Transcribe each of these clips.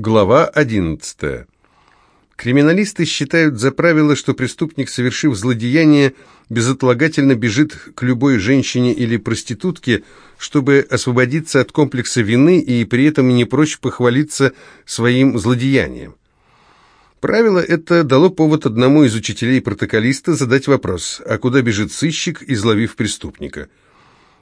Глава 11. Криминалисты считают за правило, что преступник, совершив злодеяние, безотлагательно бежит к любой женщине или проститутке, чтобы освободиться от комплекса вины и при этом не прочь похвалиться своим злодеянием. Правило это дало повод одному из учителей-протоколиста задать вопрос, а куда бежит сыщик, изловив преступника –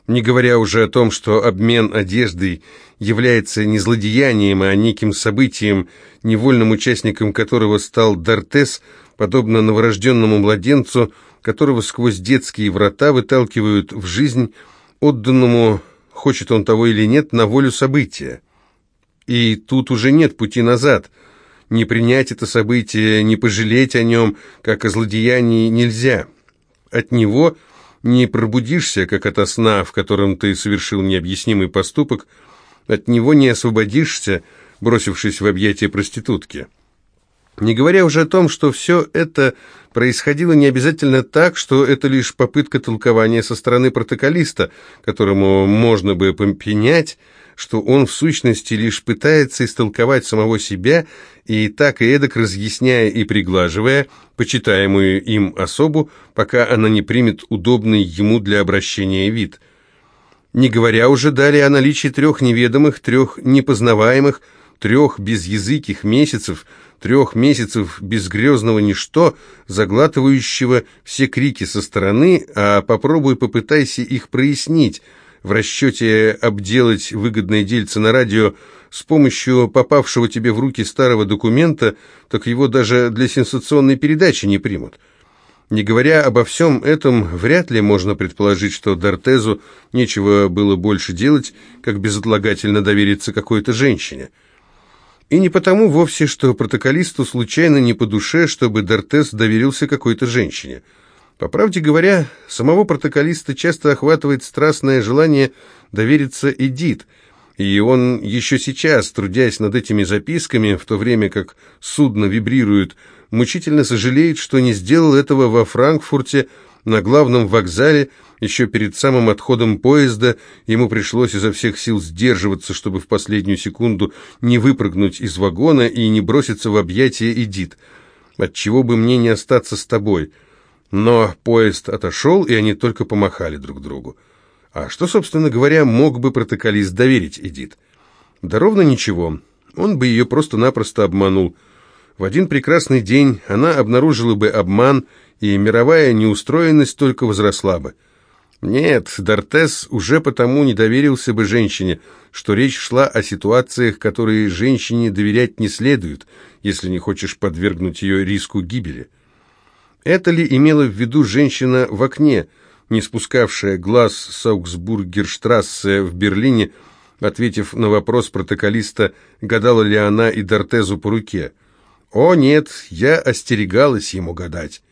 не говоря уже о том, что обмен одеждой является не злодеянием, а неким событием, невольным участником которого стал Дортес, подобно новорожденному младенцу, которого сквозь детские врата выталкивают в жизнь, отданному, хочет он того или нет, на волю события. И тут уже нет пути назад. Не принять это событие, не пожалеть о нем, как о злодеянии, нельзя. От него – не пробудишься, как ото сна, в котором ты совершил необъяснимый поступок, от него не освободишься, бросившись в объятия проститутки. Не говоря уже о том, что все это происходило не обязательно так, что это лишь попытка толкования со стороны протоколиста, которому можно бы попенять, что он в сущности лишь пытается истолковать самого себя и так и эдак разъясняя и приглаживая почитаемую им особу, пока она не примет удобный ему для обращения вид. Не говоря уже далее о наличии трех неведомых, трех непознаваемых, трех безязыких месяцев, трех месяцев безгрезного ничто, заглатывающего все крики со стороны, а попробуй попытайся их прояснить – в расчете обделать выгодное дельце на радио с помощью попавшего тебе в руки старого документа, так его даже для сенсационной передачи не примут. Не говоря обо всем этом, вряд ли можно предположить, что Дортезу нечего было больше делать, как безотлагательно довериться какой-то женщине. И не потому вовсе, что протоколисту случайно не по душе, чтобы Дортез доверился какой-то женщине – по правде говоря, самого протоколиста часто охватывает страстное желание довериться Эдит, и он еще сейчас, трудясь над этими записками, в то время как судно вибрирует, мучительно сожалеет, что не сделал этого во Франкфурте, на главном вокзале, еще перед самым отходом поезда ему пришлось изо всех сил сдерживаться, чтобы в последнюю секунду не выпрыгнуть из вагона и не броситься в объятия Эдит. «Отчего бы мне не остаться с тобой?» Но поезд отошел, и они только помахали друг другу. А что, собственно говоря, мог бы протоколист доверить Эдит? Да ровно ничего. Он бы ее просто-напросто обманул. В один прекрасный день она обнаружила бы обман, и мировая неустроенность только возросла бы. Нет, Дортес уже потому не доверился бы женщине, что речь шла о ситуациях, которые женщине доверять не следует, если не хочешь подвергнуть ее риску гибели. Это ли имела в виду женщина в окне, не спускавшая глаз с Аугсбургерштрассе в Берлине, ответив на вопрос протоколиста, гадала ли она и Дортезу по руке? «О, нет, я остерегалась ему гадать».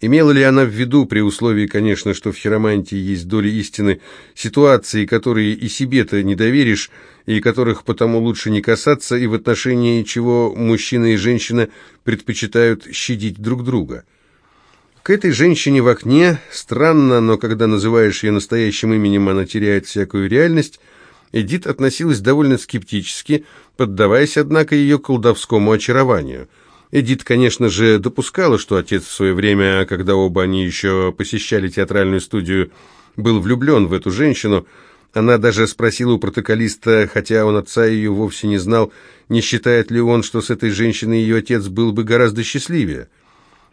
Имела ли она в виду, при условии, конечно, что в хиромантии есть доля истины, ситуации, которые и себе-то не доверишь, и которых потому лучше не касаться, и в отношении чего мужчина и женщина предпочитают щадить друг друга – к этой женщине в окне, странно, но когда называешь ее настоящим именем, она теряет всякую реальность, Эдит относилась довольно скептически, поддаваясь, однако, ее колдовскому очарованию. Эдит, конечно же, допускала, что отец в свое время, когда оба они еще посещали театральную студию, был влюблен в эту женщину. Она даже спросила у протоколиста, хотя он отца ее вовсе не знал, не считает ли он, что с этой женщиной ее отец был бы гораздо счастливее.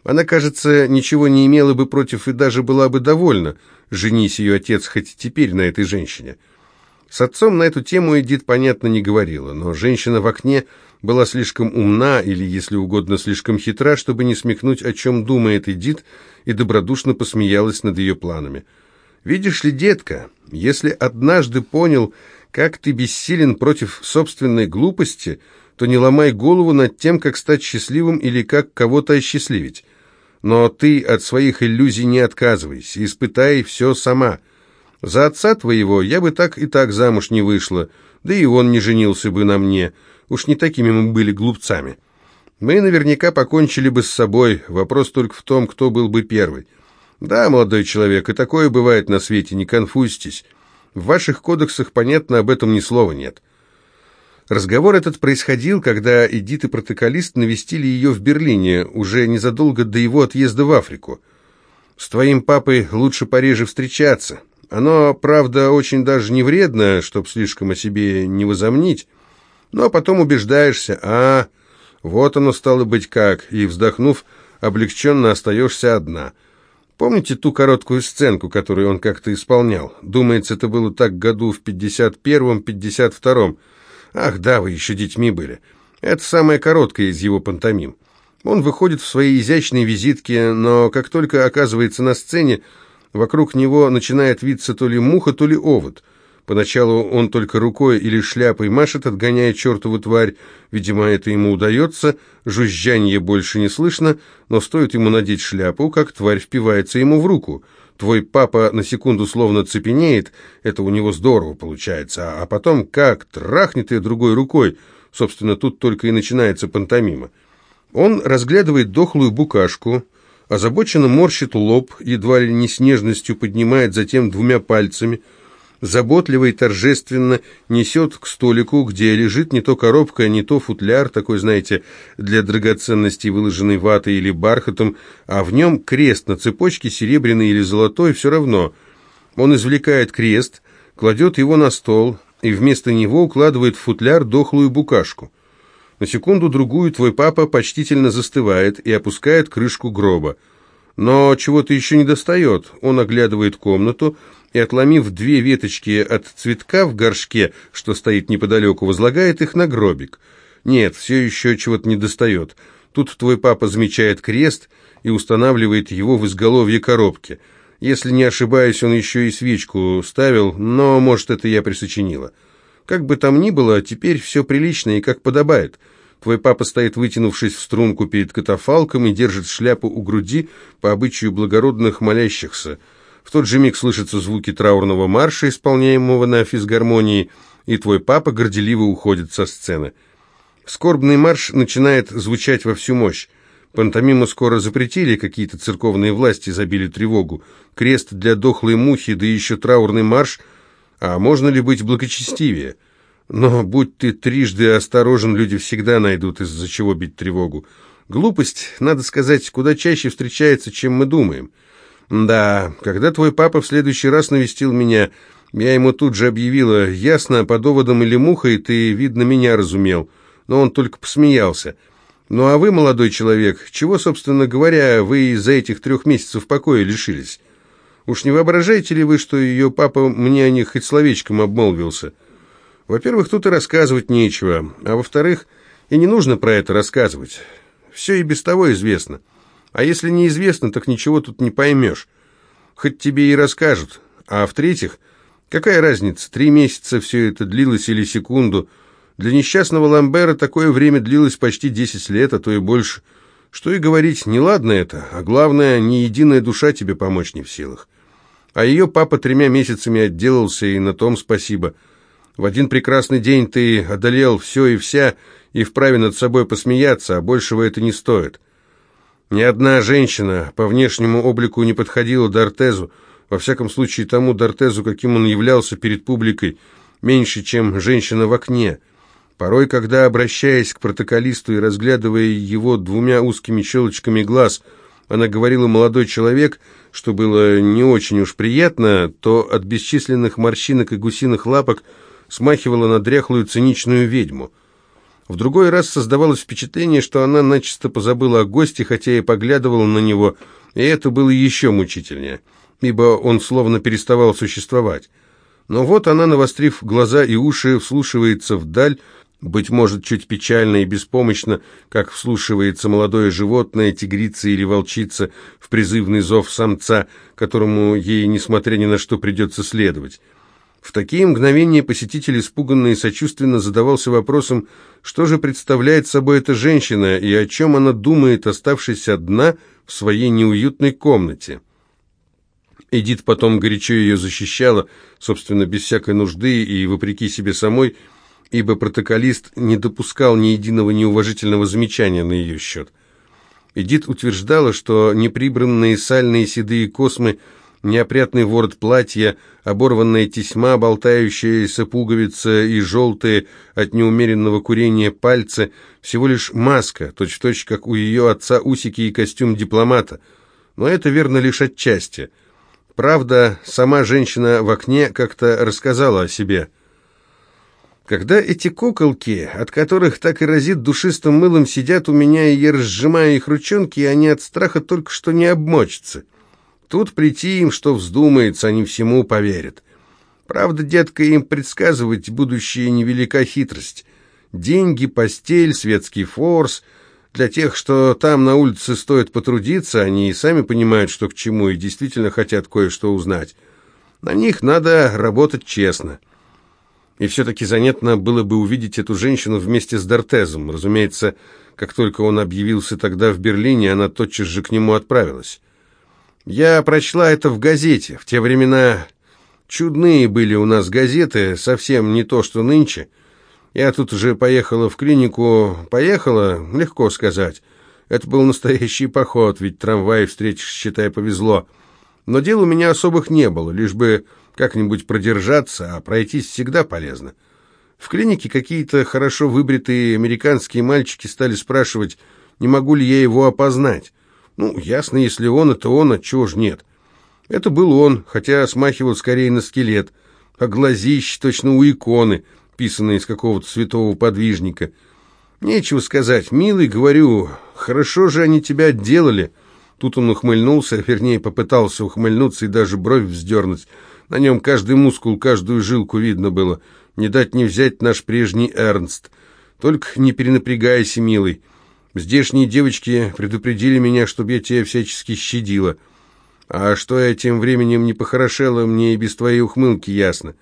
Она, кажется, ничего не имела бы против и даже была бы довольна, женись ее отец хоть теперь на этой женщине. С отцом на эту тему Эдит, понятно, не говорила, но женщина в окне была слишком умна или, если угодно, слишком хитра, чтобы не смекнуть, о чем думает Эдит, и добродушно посмеялась над ее планами. «Видишь ли, детка, если однажды понял, как ты бессилен против собственной глупости, то не ломай голову над тем, как стать счастливым или как кого-то осчастливить. Но ты от своих иллюзий не отказывайся, испытай все сама. За отца твоего я бы так и так замуж не вышла, да и он не женился бы на мне. Уж не такими мы были глупцами. Мы наверняка покончили бы с собой, вопрос только в том, кто был бы первый. Да, молодой человек, и такое бывает на свете, не конфузьтесь. В ваших кодексах, понятно, об этом ни слова нет. Разговор этот происходил, когда Эдит и протоколист навестили ее в Берлине, уже незадолго до его отъезда в Африку. «С твоим папой лучше пореже встречаться. Оно, правда, очень даже не вредно, чтоб слишком о себе не возомнить, но потом убеждаешься, а, вот оно стало быть как, и, вздохнув, облегченно остаешься одна». Помните ту короткую сценку, которую он как-то исполнял? Думается, это было так году в 51-м, 52-м. Ах, да, вы еще детьми были. Это самая короткая из его пантомим. Он выходит в своей изящной визитке, но как только оказывается на сцене, вокруг него начинает виться то ли муха, то ли овод. Поначалу он только рукой или шляпой машет, отгоняя чертову тварь. Видимо, это ему удается, жужжанье больше не слышно, но стоит ему надеть шляпу, как тварь впивается ему в руку. Твой папа на секунду словно цепенеет, это у него здорово получается, а потом как трахнет ее другой рукой, собственно, тут только и начинается пантомима. Он разглядывает дохлую букашку, озабоченно морщит лоб, едва ли не с нежностью поднимает затем двумя пальцами – заботливо и торжественно несет к столику, где лежит не то коробка, не то футляр, такой, знаете, для драгоценностей, выложенный ватой или бархатом, а в нем крест на цепочке, серебряный или золотой, все равно. Он извлекает крест, кладет его на стол и вместо него укладывает в футляр дохлую букашку. На секунду-другую твой папа почтительно застывает и опускает крышку гроба. Но чего-то еще не достает. Он оглядывает комнату, и, отломив две веточки от цветка в горшке, что стоит неподалеку, возлагает их на гробик. Нет, все еще чего-то не достает. Тут твой папа замечает крест и устанавливает его в изголовье коробки. Если не ошибаюсь, он еще и свечку ставил, но, может, это я присочинила. Как бы там ни было, теперь все прилично и как подобает. Твой папа стоит, вытянувшись в струнку перед катафалком и держит шляпу у груди по обычаю благородных молящихся. В тот же миг слышатся звуки траурного марша, исполняемого на физгармонии, и твой папа горделиво уходит со сцены. Скорбный марш начинает звучать во всю мощь. Пантомиму скоро запретили, какие-то церковные власти забили тревогу. Крест для дохлой мухи, да еще траурный марш. А можно ли быть благочестивее? Но будь ты трижды осторожен, люди всегда найдут, из-за чего бить тревогу. Глупость, надо сказать, куда чаще встречается, чем мы думаем. «Да, когда твой папа в следующий раз навестил меня, я ему тут же объявила, ясно, по доводам или мухой ты, видно, меня разумел, но он только посмеялся. Ну а вы, молодой человек, чего, собственно говоря, вы из-за этих трех месяцев покоя лишились? Уж не воображаете ли вы, что ее папа мне о них хоть словечком обмолвился? Во-первых, тут и рассказывать нечего, а во-вторых, и не нужно про это рассказывать. Все и без того известно». А если неизвестно, так ничего тут не поймешь. Хоть тебе и расскажут. А в-третьих, какая разница, три месяца все это длилось или секунду? Для несчастного Ламбера такое время длилось почти десять лет, а то и больше. Что и говорить, неладно это, а главное, ни единая душа тебе помочь не в силах. А ее папа тремя месяцами отделался, и на том спасибо. В один прекрасный день ты одолел все и вся, и вправе над собой посмеяться, а большего это не стоит. Ни одна женщина по внешнему облику не подходила Дортезу, во всяком случае тому Дортезу, каким он являлся перед публикой, меньше, чем женщина в окне. Порой, когда, обращаясь к протоколисту и разглядывая его двумя узкими щелочками глаз, она говорила «молодой человек», что было не очень уж приятно, то от бесчисленных морщинок и гусиных лапок смахивала на дряхлую циничную ведьму – в другой раз создавалось впечатление, что она начисто позабыла о госте, хотя и поглядывала на него, и это было еще мучительнее, ибо он словно переставал существовать. Но вот она, навострив глаза и уши, вслушивается вдаль, быть может, чуть печально и беспомощно, как вслушивается молодое животное, тигрица или волчица, в призывный зов самца, которому ей, несмотря ни на что, придется следовать. В такие мгновения посетитель испуганно и сочувственно задавался вопросом, что же представляет собой эта женщина и о чем она думает, оставшись одна в своей неуютной комнате. Эдит потом горячо ее защищала, собственно, без всякой нужды и вопреки себе самой, ибо протоколист не допускал ни единого неуважительного замечания на ее счет. Эдит утверждала, что неприбранные сальные седые космы неопрятный ворот платья, оборванная тесьма, болтающаяся пуговица и желтые от неумеренного курения пальцы, всего лишь маска, точь-в-точь, -точь, как у ее отца усики и костюм дипломата. Но это верно лишь отчасти. Правда, сама женщина в окне как-то рассказала о себе. Когда эти куколки, от которых так и разит душистым мылом, сидят у меня, и я разжимаю их ручонки, и они от страха только что не обмочатся. Тут прийти им, что вздумается, они всему поверят. Правда, детка, им предсказывать будущее невелика хитрость. Деньги, постель, светский форс. Для тех, что там на улице стоит потрудиться, они и сами понимают, что к чему, и действительно хотят кое-что узнать. На них надо работать честно. И все-таки занятно было бы увидеть эту женщину вместе с Дортезом. Разумеется, как только он объявился тогда в Берлине, она тотчас же к нему отправилась. Я прочла это в газете. В те времена чудные были у нас газеты, совсем не то, что нынче. Я тут уже поехала в клинику. Поехала, легко сказать. Это был настоящий поход, ведь трамвай встретишь, считай, повезло. Но дел у меня особых не было, лишь бы как-нибудь продержаться, а пройтись всегда полезно. В клинике какие-то хорошо выбритые американские мальчики стали спрашивать, не могу ли я его опознать. Ну, ясно, если он, это он, а чего ж нет. Это был он, хотя смахивал скорее на скелет, а глазищ точно у иконы, писанные из какого-то святого подвижника. Нечего сказать, милый, говорю, хорошо же они тебя отделали. Тут он ухмыльнулся, вернее, попытался ухмыльнуться и даже бровь вздернуть. На нем каждый мускул, каждую жилку видно было. Не дать не взять наш прежний Эрнст. Только не перенапрягайся, милый. Здешние девочки предупредили меня, чтобы я тебя всячески щадила. А что я тем временем не похорошела, мне и без твоей ухмылки ясно.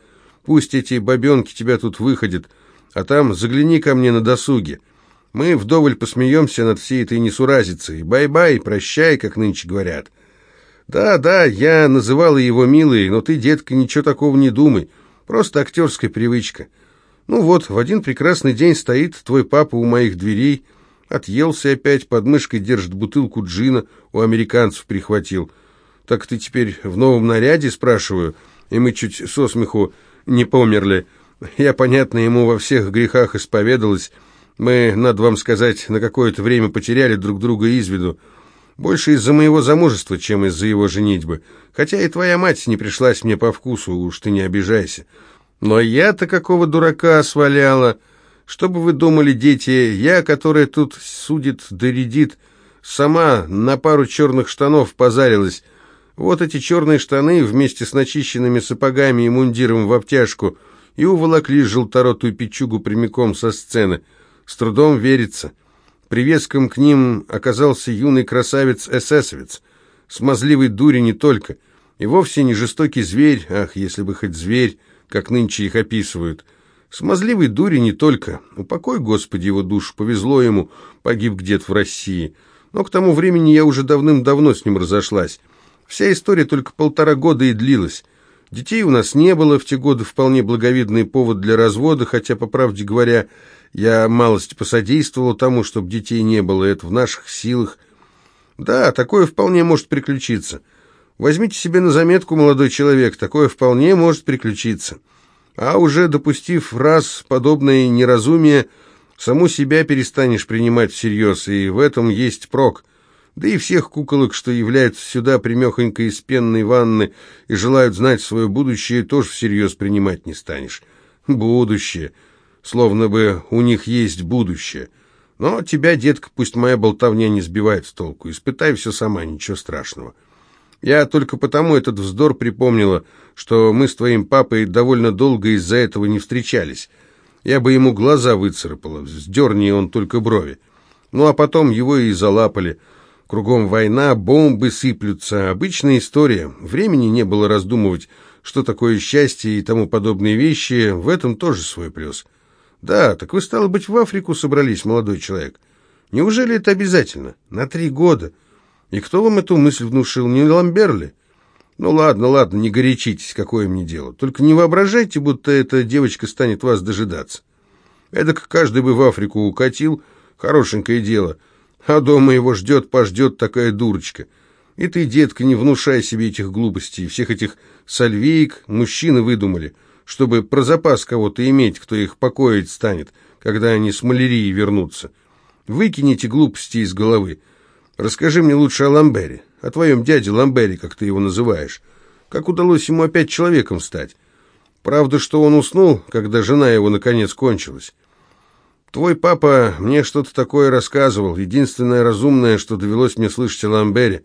Пусть эти бабенки тебя тут выходят, а там загляни ко мне на досуге. Мы вдоволь посмеемся над всей этой несуразицей. Bye-bye, прощай, как нынче говорят. Да, да, я называла его милой, но ты, детка, ничего такого не думай. Просто актерская привычка. Ну вот, в один прекрасный день стоит твой папа у моих дверей, Отъелся опять, под мышкой держит бутылку джина, у американцев прихватил. Так ты теперь в новом наряде, спрашиваю, и мы чуть со смеху не померли. Я, понятно, ему во всех грехах исповедалась. Мы, надо вам сказать, на какое-то время потеряли друг друга из виду. Больше из-за моего замужества, чем из-за его женитьбы. Хотя и твоя мать не пришлась мне по вкусу, уж ты не обижайся. Но я-то какого дурака сваляла... Что бы вы думали, дети, я, которая тут судит доредит, сама на пару черных штанов позарилась. Вот эти черные штаны вместе с начищенными сапогами и мундиром в обтяжку и уволокли желторотую печугу прямиком со сцены. С трудом верится. Привеском к ним оказался юный красавец-эсэсовец, смазливый дури не только, и вовсе не жестокий зверь, ах, если бы хоть зверь, как нынче их описывают — Смазливый дури не только. Упокой, Господи, его душу, повезло ему, погиб где-то в России. Но к тому времени я уже давным-давно с ним разошлась. Вся история только полтора года и длилась. Детей у нас не было, в те годы вполне благовидный повод для развода, хотя, по правде говоря, я малость посодействовал тому, чтобы детей не было, это в наших силах. Да, такое вполне может приключиться. Возьмите себе на заметку, молодой человек, такое вполне может приключиться. А уже допустив раз подобное неразумие, саму себя перестанешь принимать всерьез, и в этом есть прок. Да и всех куколок, что являются сюда примехонько из пенной ванны и желают знать свое будущее, тоже всерьез принимать не станешь. Будущее. Словно бы у них есть будущее. Но тебя, детка, пусть моя болтовня не сбивает с толку. Испытай все сама, ничего страшного. Я только потому этот вздор припомнила, что мы с твоим папой довольно долго из-за этого не встречались. Я бы ему глаза выцарапала, вздерни он только брови. Ну а потом его и залапали. Кругом война, бомбы сыплются. Обычная история. Времени не было раздумывать, что такое счастье и тому подобные вещи. В этом тоже свой плюс. Да, так вы, стало быть, в Африку собрались, молодой человек. Неужели это обязательно? На три года. И кто вам эту мысль внушил? Не Ламберли? Ну ладно, ладно, не горячитесь, какое мне дело. Только не воображайте, будто эта девочка станет вас дожидаться. Эдак каждый бы в Африку укатил, хорошенькое дело. А дома его ждет, пождет такая дурочка. И ты, детка, не внушай себе этих глупостей, всех этих сальвеек мужчины выдумали, чтобы про запас кого-то иметь, кто их покоить станет, когда они с малярии вернутся. Выкините глупости из головы. Расскажи мне лучше о Ламбере, о твоем дяде Ламбере, как ты его называешь. Как удалось ему опять человеком стать? Правда, что он уснул, когда жена его наконец кончилась. Твой папа мне что-то такое рассказывал, единственное разумное, что довелось мне слышать о Ламбере.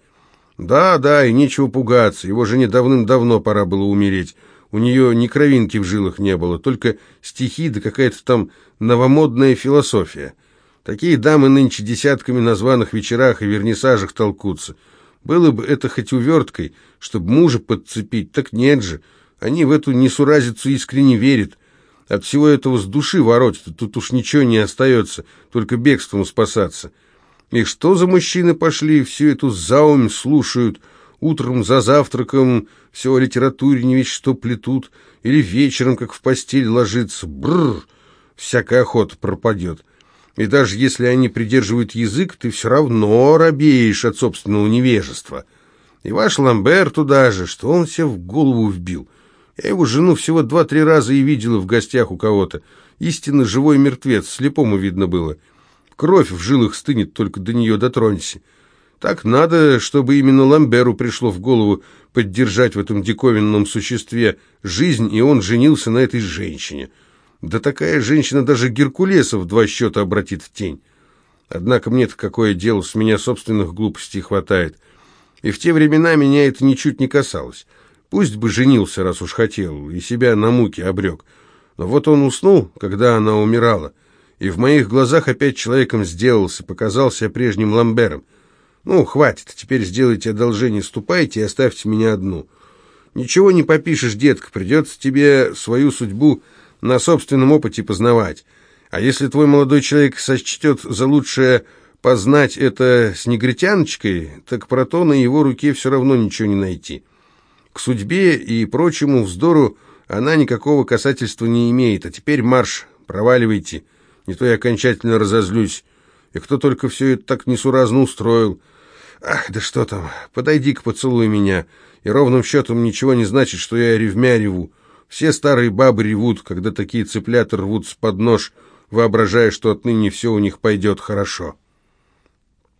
Да, да, и нечего пугаться, его жене давным-давно пора было умереть. У нее ни кровинки в жилах не было, только стихи да какая-то там новомодная философия. Такие дамы нынче десятками на званых вечерах и вернисажах толкутся. Было бы это хоть уверткой, чтобы мужа подцепить, так нет же. Они в эту несуразицу искренне верят. От всего этого с души воротят, тут уж ничего не остается, только бегством спасаться. И что за мужчины пошли, всю эту заумь слушают, утром за завтраком все о литературе не ведь что плетут, или вечером, как в постель ложится, бррр, всякая охота пропадет. И даже если они придерживают язык, ты все равно робеешь от собственного невежества. И ваш Ламбер туда же, что он себе в голову вбил. Я его жену всего два-три раза и видела в гостях у кого-то. Истинно живой мертвец, слепому видно было. Кровь в жилах стынет, только до нее дотронься. Так надо, чтобы именно Ламберу пришло в голову поддержать в этом диковинном существе жизнь, и он женился на этой женщине». Да такая женщина даже Геркулеса в два счета обратит в тень. Однако мне-то какое дело, с меня собственных глупостей хватает. И в те времена меня это ничуть не касалось. Пусть бы женился, раз уж хотел, и себя на муки обрек. Но вот он уснул, когда она умирала, и в моих глазах опять человеком сделался, показался прежним Ламбером. Ну, хватит, теперь сделайте одолжение, ступайте и оставьте меня одну. Ничего не попишешь, детка, придется тебе свою судьбу на собственном опыте познавать. А если твой молодой человек сочтет за лучшее познать это с негритяночкой, так про то на его руке все равно ничего не найти. К судьбе и прочему вздору она никакого касательства не имеет. А теперь марш, проваливайте, не то я окончательно разозлюсь. И кто только все это так несуразно устроил. Ах, да что там, подойди-ка, поцелуй меня. И ровным счетом ничего не значит, что я ревмя реву. Все старые бабы ревут, когда такие цыплята рвутся под нож, воображая, что отныне все у них пойдет хорошо.